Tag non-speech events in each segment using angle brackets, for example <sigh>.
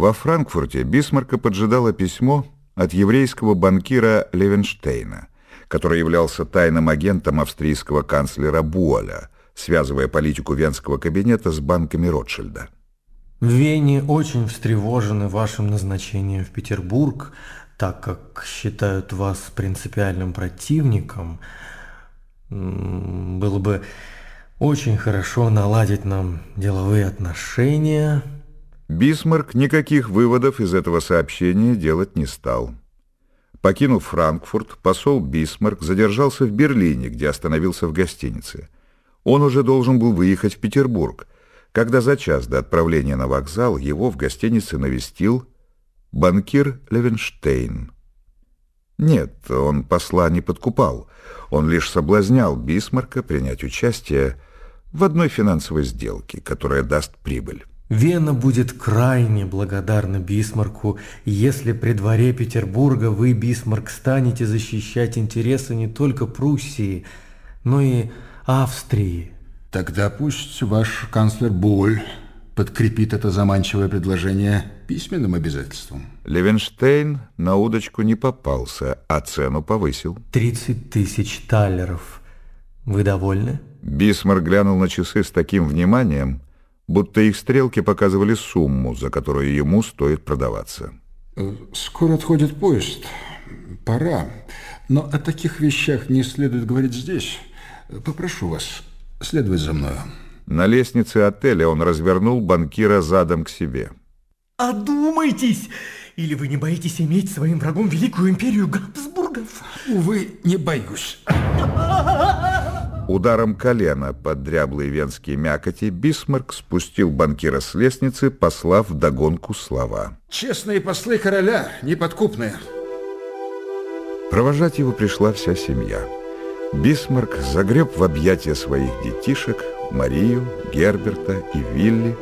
Во Франкфурте Бисмарка поджидало письмо от еврейского банкира Левенштейна, который являлся тайным агентом австрийского канцлера Буаля, связывая политику венского кабинета с банками Ротшильда. В Вене очень встревожены вашим назначением в Петербург, так как считают вас принципиальным противником. Было бы очень хорошо наладить нам деловые отношения – Бисмарк никаких выводов из этого сообщения делать не стал. Покинув Франкфурт, посол Бисмарк задержался в Берлине, где остановился в гостинице. Он уже должен был выехать в Петербург, когда за час до отправления на вокзал его в гостинице навестил банкир Левенштейн. Нет, он посла не подкупал, он лишь соблазнял Бисмарка принять участие в одной финансовой сделке, которая даст прибыль. Вена будет крайне благодарна Бисмарку, если при дворе Петербурга вы, Бисмарк, станете защищать интересы не только Пруссии, но и Австрии. Тогда пусть ваш канцлер Боль подкрепит это заманчивое предложение письменным обязательством. Левенштейн на удочку не попался, а цену повысил. 30 тысяч талеров. Вы довольны? Бисмарк глянул на часы с таким вниманием, будто их стрелки показывали сумму, за которую ему стоит продаваться. «Скоро отходит поезд. Пора. Но о таких вещах не следует говорить здесь. Попрошу вас, следовать за мною». На лестнице отеля он развернул банкира задом к себе. «Одумайтесь! Или вы не боитесь иметь своим врагом великую империю Габсбургов?» «Увы, не боюсь». Ударом колена под дряблые венские мякоти Бисмарк спустил банкира с лестницы, послав вдогонку слова. «Честные послы короля, неподкупные». Провожать его пришла вся семья. Бисмарк загреб в объятия своих детишек Марию, Герберта и Вилли,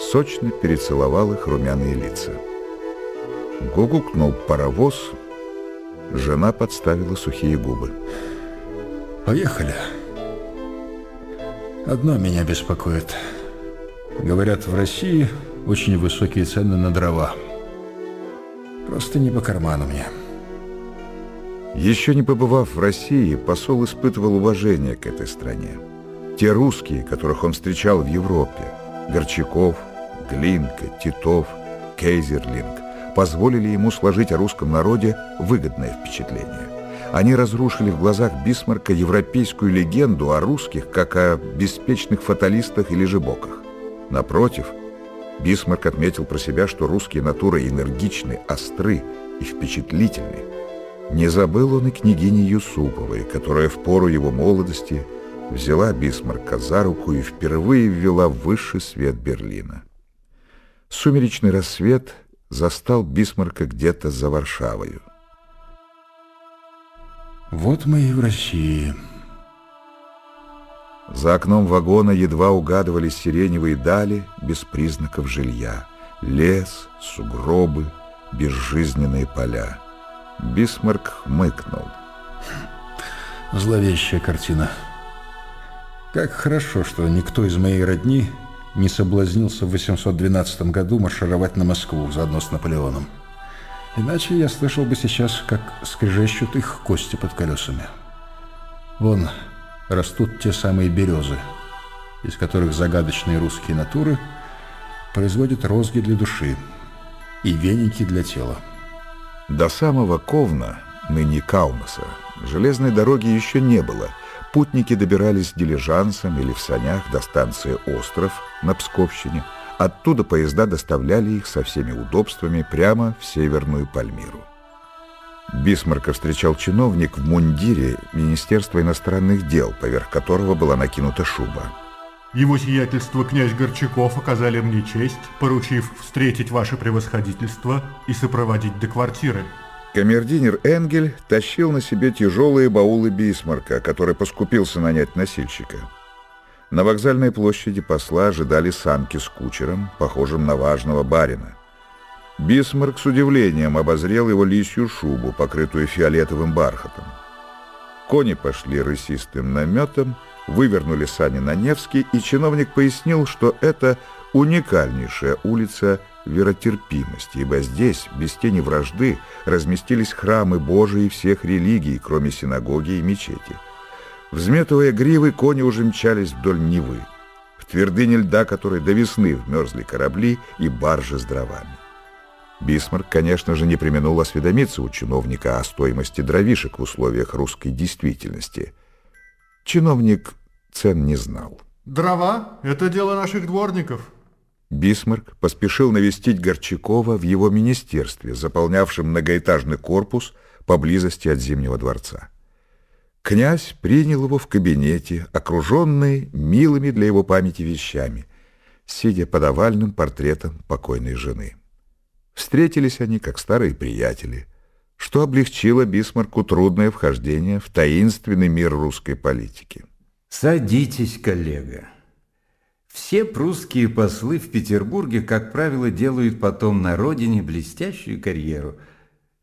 сочно перецеловал их румяные лица. Гугукнул паровоз, жена подставила сухие губы. «Поехали». Одно меня беспокоит. Говорят, в России очень высокие цены на дрова. Просто не по карману мне. Еще не побывав в России, посол испытывал уважение к этой стране. Те русские, которых он встречал в Европе, Горчаков, Глинка, Титов, Кейзерлинг, позволили ему сложить о русском народе выгодное впечатление. Они разрушили в глазах Бисмарка европейскую легенду о русских, как о беспечных фаталистах и лежебоках. Напротив, Бисмарк отметил про себя, что русские натуры энергичны, остры и впечатлительны. Не забыл он и княгини Юсуповой, которая в пору его молодости взяла Бисмарка за руку и впервые ввела в высший свет Берлина. Сумеречный рассвет застал Бисмарка где-то за Варшавою. Вот мы и в России. За окном вагона едва угадывались сиреневые дали без признаков жилья. Лес, сугробы, безжизненные поля. Бисмарк хмыкнул. Зловещая картина. Как хорошо, что никто из моей родни не соблазнился в 812 году маршировать на Москву заодно с Наполеоном. Иначе я слышал бы сейчас, как скрежещут их кости под колесами. Вон растут те самые березы, из которых загадочные русские натуры производят розги для души и веники для тела. До самого Ковна, ныне Каунаса, железной дороги еще не было. Путники добирались дилижансом или в санях до станции «Остров» на Псковщине – Оттуда поезда доставляли их со всеми удобствами прямо в Северную Пальмиру. Бисмарка встречал чиновник в мундире Министерства иностранных дел, поверх которого была накинута шуба. Его сиятельство князь Горчаков оказали мне честь, поручив встретить ваше превосходительство и сопроводить до квартиры. Камердинер Энгель тащил на себе тяжелые баулы Бисмарка, который поскупился нанять носильщика. На вокзальной площади посла ожидали санки с кучером, похожим на важного барина. Бисмарк с удивлением обозрел его лисью шубу, покрытую фиолетовым бархатом. Кони пошли рысистым наметом, вывернули сани на Невский, и чиновник пояснил, что это Уникальнейшая улица веротерпимости, ибо здесь, без тени вражды, разместились храмы Божии всех религий, кроме синагоги и мечети. Взметывая гривы, кони уже мчались вдоль Невы, в твердыне льда которой до весны вмерзли корабли и баржи с дровами. Бисмарк, конечно же, не применул осведомиться у чиновника о стоимости дровишек в условиях русской действительности. Чиновник цен не знал. Дрова – это дело наших дворников. Бисмарк поспешил навестить Горчакова в его министерстве, заполнявшем многоэтажный корпус поблизости от Зимнего дворца. Князь принял его в кабинете, окруженный милыми для его памяти вещами, сидя под овальным портретом покойной жены. Встретились они, как старые приятели, что облегчило Бисмарку трудное вхождение в таинственный мир русской политики. Садитесь, коллега. Все прусские послы в Петербурге, как правило, делают потом на родине блестящую карьеру.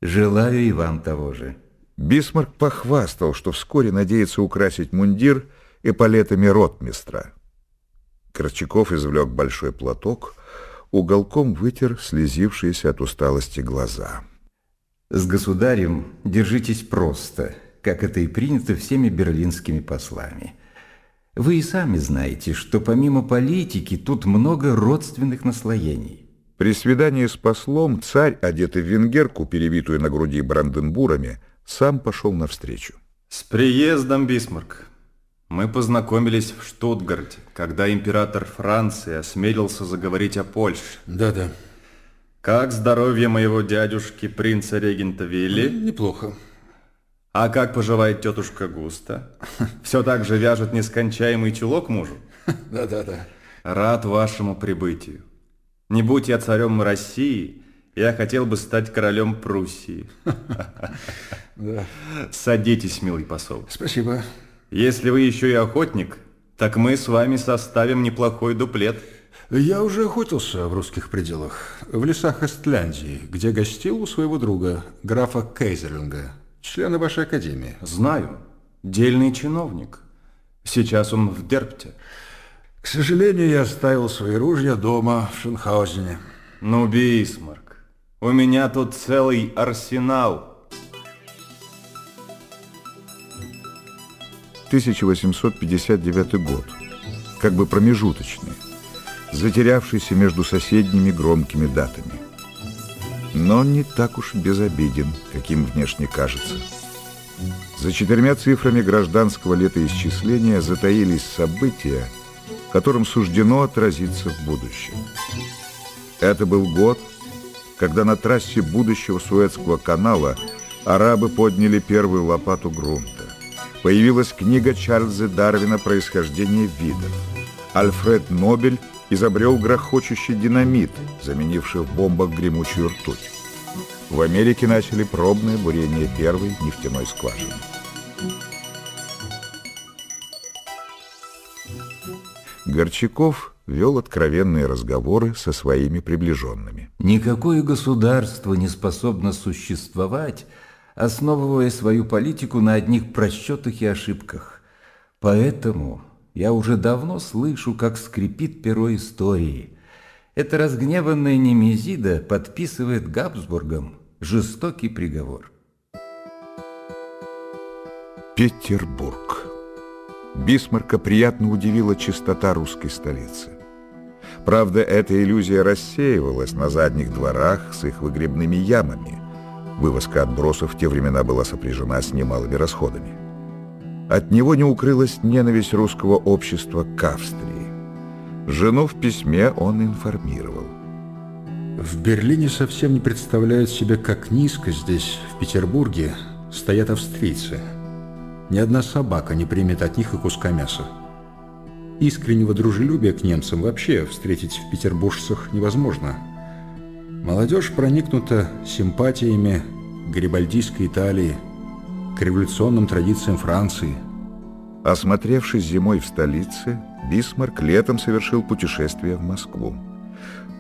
Желаю и вам того же. Бисмарк похвастал, что вскоре надеется украсить мундир эполетами ротмистра. Корчаков извлек большой платок, уголком вытер слезившиеся от усталости глаза. С государем держитесь просто, как это и принято всеми берлинскими послами. Вы и сами знаете, что помимо политики тут много родственных наслоений. При свидании с послом царь, одетый в венгерку, перевитую на груди бранденбурами, сам пошел навстречу. С приездом, Бисмарк. Мы познакомились в Штутгарте, когда император Франции осмелился заговорить о Польше. Да-да. Как здоровье моего дядюшки, принца-регента Вилли? Неплохо. А как поживает тетушка Густа? <laughs> Все так же вяжет нескончаемый чулок мужу? <laughs> Да-да-да. Рад вашему прибытию. Не будь я царем России, я хотел бы стать королем Пруссии. <laughs> Да. Садитесь, милый посол. Спасибо. Если вы еще и охотник, так мы с вами составим неплохой дуплет. Я уже охотился в русских пределах, в лесах Эстляндии, где гостил у своего друга, графа Кейзерлинга, члена вашей академии. Знаю. Дельный чиновник. Сейчас он в Дерпте. К сожалению, я оставил свои ружья дома в Шенхаузене. Ну, Бисмарк, у меня тут целый арсенал. 1859 год, как бы промежуточный, затерявшийся между соседними громкими датами. Но не так уж безобиден, каким внешне кажется. За четырьмя цифрами гражданского летоисчисления затаились события, которым суждено отразиться в будущем. Это был год, когда на трассе будущего Суэцкого канала арабы подняли первую лопату грунта появилась книга Чарльза Дарвина «Происхождение видов». Альфред Нобель изобрел грохочущий динамит, заменивший в бомбах гремучую ртуть. В Америке начали пробное бурение первой нефтяной скважины. Горчаков вел откровенные разговоры со своими приближенными. Никакое государство не способно существовать, основывая свою политику на одних просчетах и ошибках. Поэтому я уже давно слышу, как скрипит перо истории. Эта разгневанная Немезида подписывает Габсбургам жестокий приговор. Петербург. Бисмарка приятно удивила чистота русской столицы. Правда, эта иллюзия рассеивалась на задних дворах с их выгребными ямами – Вывозка отбросов в те времена была сопряжена с немалыми расходами. От него не укрылась ненависть русского общества к Австрии. Жену в письме он информировал. В Берлине совсем не представляют себе, как низко здесь, в Петербурге, стоят австрийцы. Ни одна собака не примет от них и куска мяса. Искреннего дружелюбия к немцам вообще встретить в петербуржцах невозможно – Молодежь проникнута симпатиями к гарибальдийской Италии, к революционным традициям Франции. Осмотревшись зимой в столице, Бисмарк летом совершил путешествие в Москву.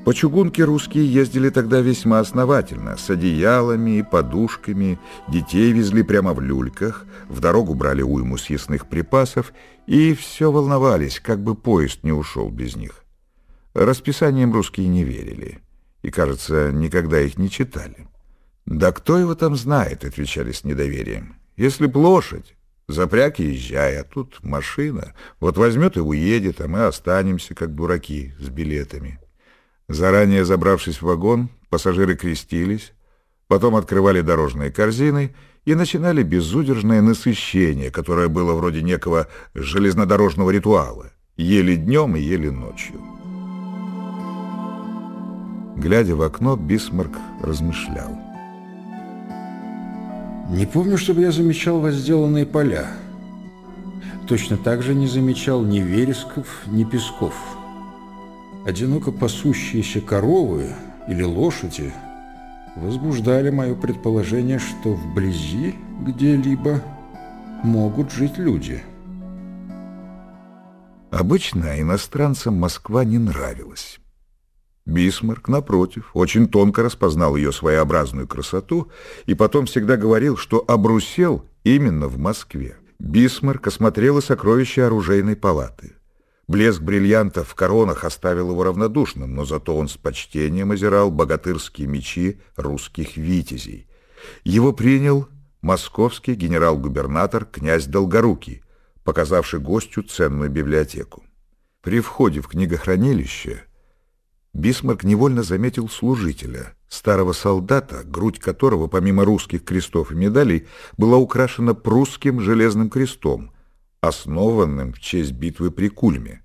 По чугунке русские ездили тогда весьма основательно, с одеялами и подушками, детей везли прямо в люльках, в дорогу брали уйму съестных припасов и все волновались, как бы поезд не ушел без них. Расписаниям русские не верили и, кажется, никогда их не читали. «Да кто его там знает?» — отвечали с недоверием. «Если б лошадь, запряг и езжай, а тут машина. Вот возьмет и уедет, а мы останемся, как дураки, с билетами». Заранее забравшись в вагон, пассажиры крестились, потом открывали дорожные корзины и начинали безудержное насыщение, которое было вроде некого железнодорожного ритуала. Ели днем и ели ночью. Глядя в окно, Бисмарк размышлял. Не помню, чтобы я замечал возделанные поля. Точно так же не замечал ни вересков, ни песков. Одиноко пасущиеся коровы или лошади возбуждали мое предположение, что вблизи где-либо могут жить люди. Обычно иностранцам Москва не нравилась. Бисмарк, напротив, очень тонко распознал ее своеобразную красоту и потом всегда говорил, что обрусел именно в Москве. Бисмарк осмотрел и сокровища оружейной палаты. Блеск бриллиантов в коронах оставил его равнодушным, но зато он с почтением озирал богатырские мечи русских витязей. Его принял московский генерал-губернатор князь Долгорукий, показавший гостю ценную библиотеку. При входе в книгохранилище Бисмарк невольно заметил служителя, старого солдата, грудь которого, помимо русских крестов и медалей, была украшена прусским железным крестом, основанным в честь битвы при Кульме.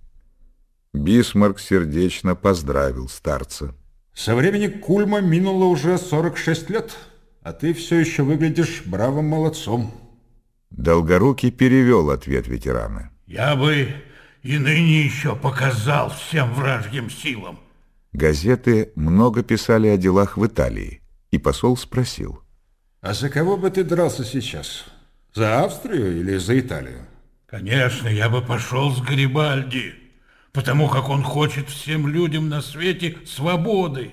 Бисмарк сердечно поздравил старца. Со времени Кульма минуло уже 46 лет, а ты все еще выглядишь бравым молодцом. Долгорукий перевел ответ ветерана. Я бы и ныне еще показал всем вражьим силам, Газеты много писали о делах в Италии, и посол спросил. «А за кого бы ты дрался сейчас? За Австрию или за Италию?» «Конечно, я бы пошел с Гарибальди, потому как он хочет всем людям на свете свободы,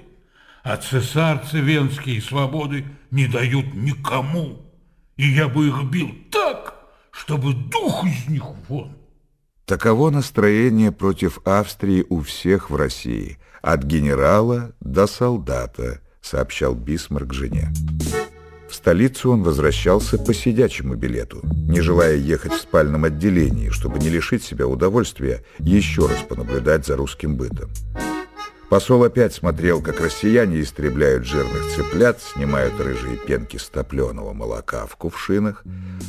а цесарцы венские свободы не дают никому, и я бы их бил так, чтобы дух из них вон». Таково настроение против Австрии у всех в России, от генерала до солдата, сообщал Бисмарк жене. В столицу он возвращался по сидячему билету, не желая ехать в спальном отделении, чтобы не лишить себя удовольствия еще раз понаблюдать за русским бытом. Посол опять смотрел, как россияне истребляют жирных цыплят, снимают рыжие пенки с топленого молока в кувшинах,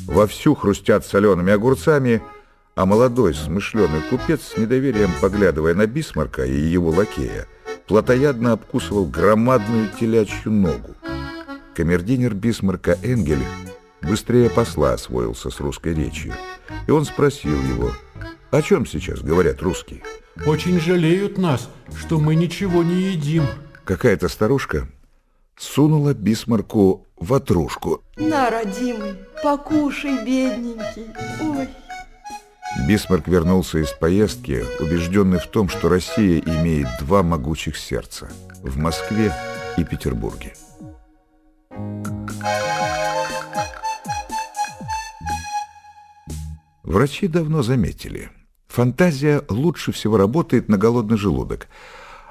вовсю хрустят солеными огурцами – а молодой смышленый купец, с недоверием поглядывая на Бисмарка и его лакея, плотоядно обкусывал громадную телячью ногу. Камердинер Бисмарка Энгель быстрее посла освоился с русской речью, и он спросил его, о чем сейчас говорят русские? Очень жалеют нас, что мы ничего не едим. Какая-то старушка сунула Бисмарку ватрушку. На, родимый, покушай, бедненький. Ой. Бисмарк вернулся из поездки, убежденный в том, что Россия имеет два могучих сердца – в Москве и Петербурге. Врачи давно заметили, фантазия лучше всего работает на голодный желудок,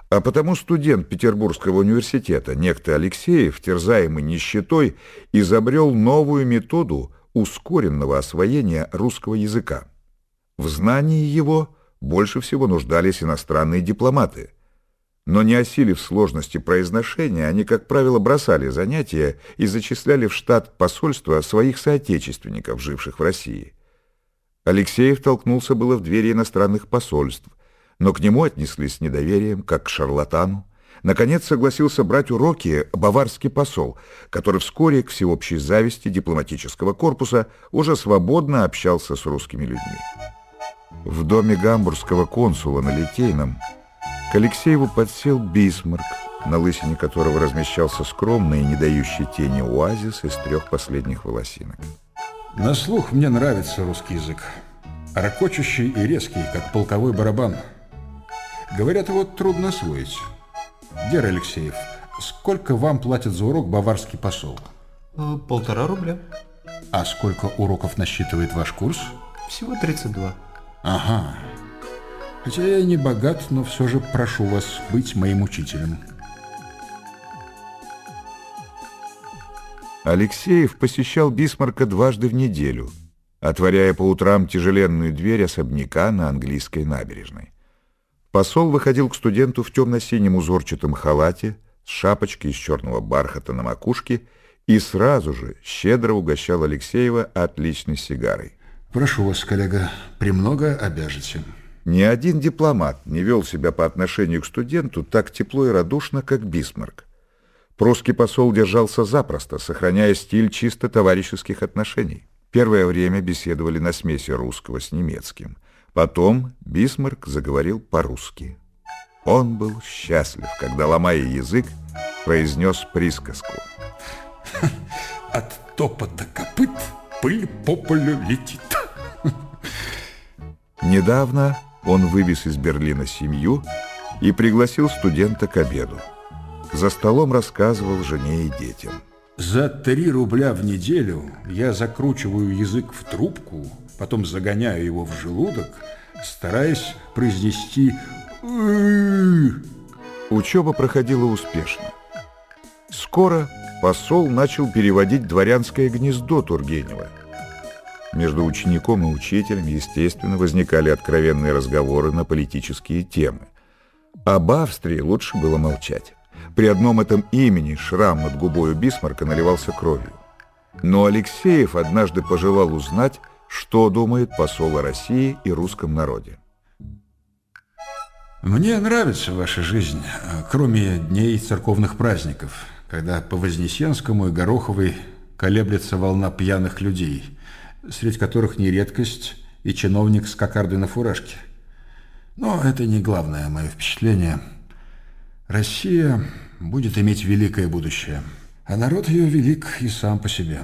а потому студент Петербургского университета, некто Алексеев, терзаемый нищетой, изобрел новую методу ускоренного освоения русского языка – в знании его больше всего нуждались иностранные дипломаты. Но не осилив сложности произношения, они, как правило, бросали занятия и зачисляли в штат посольства своих соотечественников, живших в России. Алексеев толкнулся было в двери иностранных посольств, но к нему отнеслись с недоверием, как к шарлатану. Наконец согласился брать уроки баварский посол, который вскоре, к всеобщей зависти дипломатического корпуса, уже свободно общался с русскими людьми. В доме гамбургского консула на Литейном к Алексееву подсел Бисмарк, на лысине которого размещался скромный и не дающий тени оазис из трех последних волосинок. На слух мне нравится русский язык. Рокочущий и резкий, как полковой барабан. Говорят, его трудно освоить. Дер Алексеев, сколько вам платит за урок баварский посол? Э, полтора рубля. А сколько уроков насчитывает ваш курс? Всего 32. Ага. Хотя я не богат, но все же прошу вас быть моим учителем. Алексеев посещал Бисмарка дважды в неделю, отворяя по утрам тяжеленную дверь особняка на английской набережной. Посол выходил к студенту в темно-синем узорчатом халате с шапочкой из черного бархата на макушке и сразу же щедро угощал Алексеева отличной сигарой. Прошу вас, коллега, премного обяжете. Ни один дипломат не вел себя по отношению к студенту так тепло и радушно, как Бисмарк. Прусский посол держался запросто, сохраняя стиль чисто товарищеских отношений. Первое время беседовали на смеси русского с немецким. Потом Бисмарк заговорил по-русски. Он был счастлив, когда, ломая язык, произнес присказку. <laughs> От топота копыт пыль по полю летит. Недавно он вывез из Берлина семью и пригласил студента к обеду. За столом рассказывал жене и детям. За три рубля в неделю я закручиваю язык в трубку, потом загоняю его в желудок, стараясь произнести Учеба проходила успешно. Скоро посол начал переводить «Дворянское гнездо» Тургенева. Между учеником и учителем, естественно, возникали откровенные разговоры на политические темы. Об Австрии лучше было молчать. При одном этом имени шрам над губою Бисмарка наливался кровью. Но Алексеев однажды пожелал узнать, что думает посол о России и русском народе. Мне нравится ваша жизнь, кроме дней церковных праздников, когда по Вознесенскому и Гороховой колеблется волна пьяных людей, среди которых не редкость и чиновник с кокардой на фуражке. Но это не главное мое впечатление. Россия будет иметь великое будущее, а народ ее велик и сам по себе.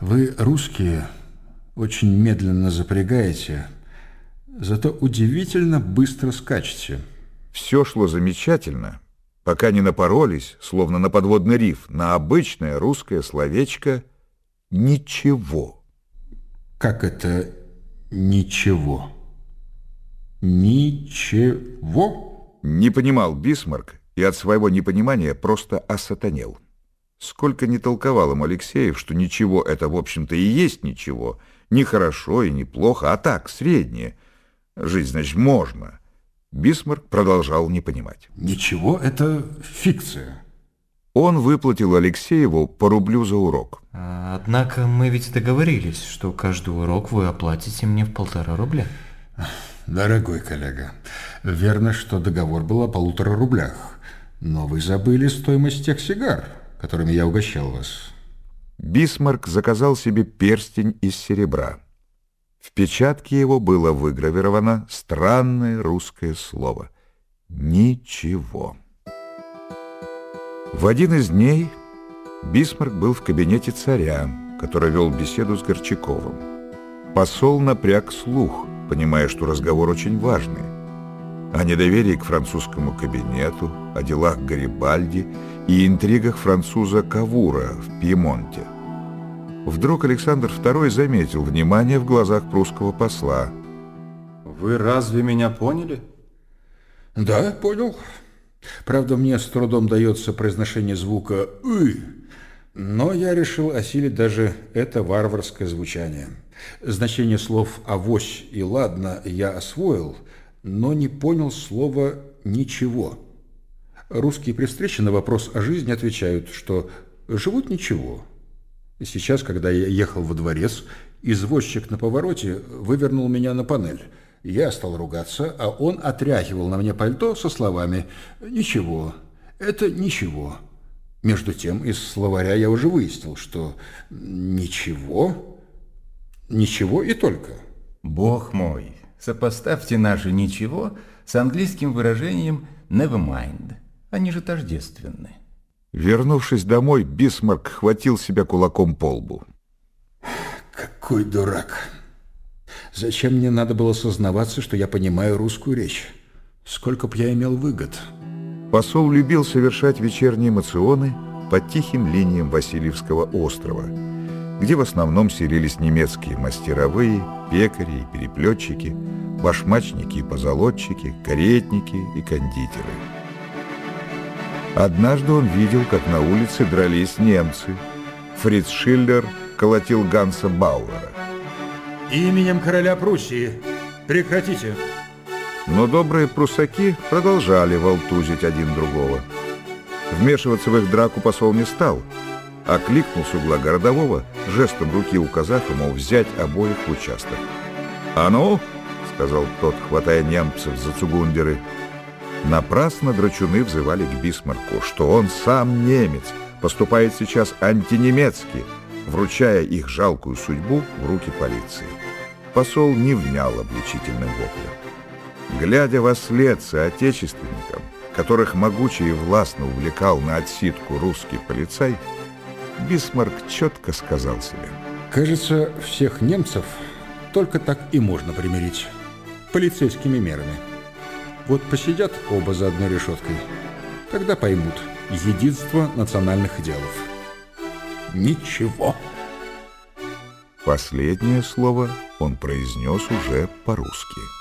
Вы, русские, очень медленно запрягаете, зато удивительно быстро скачете – все шло замечательно, пока не напоролись, словно на подводный риф, на обычное русское словечко «ничего». Как это «ничего»? Ничего? Не понимал Бисмарк и от своего непонимания просто осатанел. Сколько не толковал ему Алексеев, что ничего это, в общем-то, и есть ничего, не хорошо и не плохо, а так, среднее. Жить, значит, можно. Бисмарк продолжал не понимать. Ничего, это фикция. Он выплатил Алексееву по рублю за урок. А, однако мы ведь договорились, что каждый урок вы оплатите мне в полтора рубля. Дорогой коллега, верно, что договор был о полутора рублях, но вы забыли стоимость тех сигар, которыми я угощал вас. Бисмарк заказал себе перстень из серебра. В печатке его было выгравировано странное русское слово «Ничего». В один из дней Бисмарк был в кабинете царя, который вел беседу с Горчаковым. Посол напряг слух, понимая, что разговор очень важный. О недоверии к французскому кабинету, о делах Гарибальди и интригах француза Кавура в Пьемонте – Вдруг Александр II заметил внимание в глазах прусского посла. Вы разве меня поняли? Да, понял. Правда, мне с трудом дается произношение звука «ы», но я решил осилить даже это варварское звучание. Значение слов «авось» и «ладно» я освоил, но не понял слова «ничего». Русские при встрече на вопрос о жизни отвечают, что «живут ничего». Сейчас, когда я ехал во дворец, извозчик на повороте вывернул меня на панель. Я стал ругаться, а он отряхивал на мне пальто со словами «Ничего, это ничего». Между тем, из словаря я уже выяснил, что «ничего», «ничего» и только. Бог мой, сопоставьте наше «ничего» с английским выражением «never mind». Они же тождественны. Вернувшись домой, Бисмарк хватил себя кулаком по лбу. Какой дурак! Зачем мне надо было сознаваться, что я понимаю русскую речь? Сколько б я имел выгод? Посол любил совершать вечерние эмоционы по тихим линиям Васильевского острова. где в основном селились немецкие мастеровые, пекари и переплетчики, башмачники и позолотчики, каретники и кондитеры. Однажды он видел, как на улице дрались немцы. Фриц Шиллер колотил Ганса Бауэра. «Именем короля Пруссии! Прекратите!» Но добрые прусаки продолжали волтузить один другого. Вмешиваться в их драку посол не стал, а кликнул с угла городового, жестом руки указав ему взять обоих в участок. «А ну!» — сказал тот, хватая немцев за цугундеры. Напрасно драчуны взывали к Бисмарку, что он сам немец, поступает сейчас антинемецки, вручая их жалкую судьбу в руки полиции. Посол не внял обличительным воплем. Глядя во след соотечественникам, которых могуче и властно увлекал на отсидку русский полицай, Бисмарк четко сказал себе. Кажется, всех немцев только так и можно примирить. Полицейскими мерами. Вот посидят оба за одной решеткой. Тогда поймут единство национальных идеалов. Ничего. Последнее слово он произнес уже по-русски.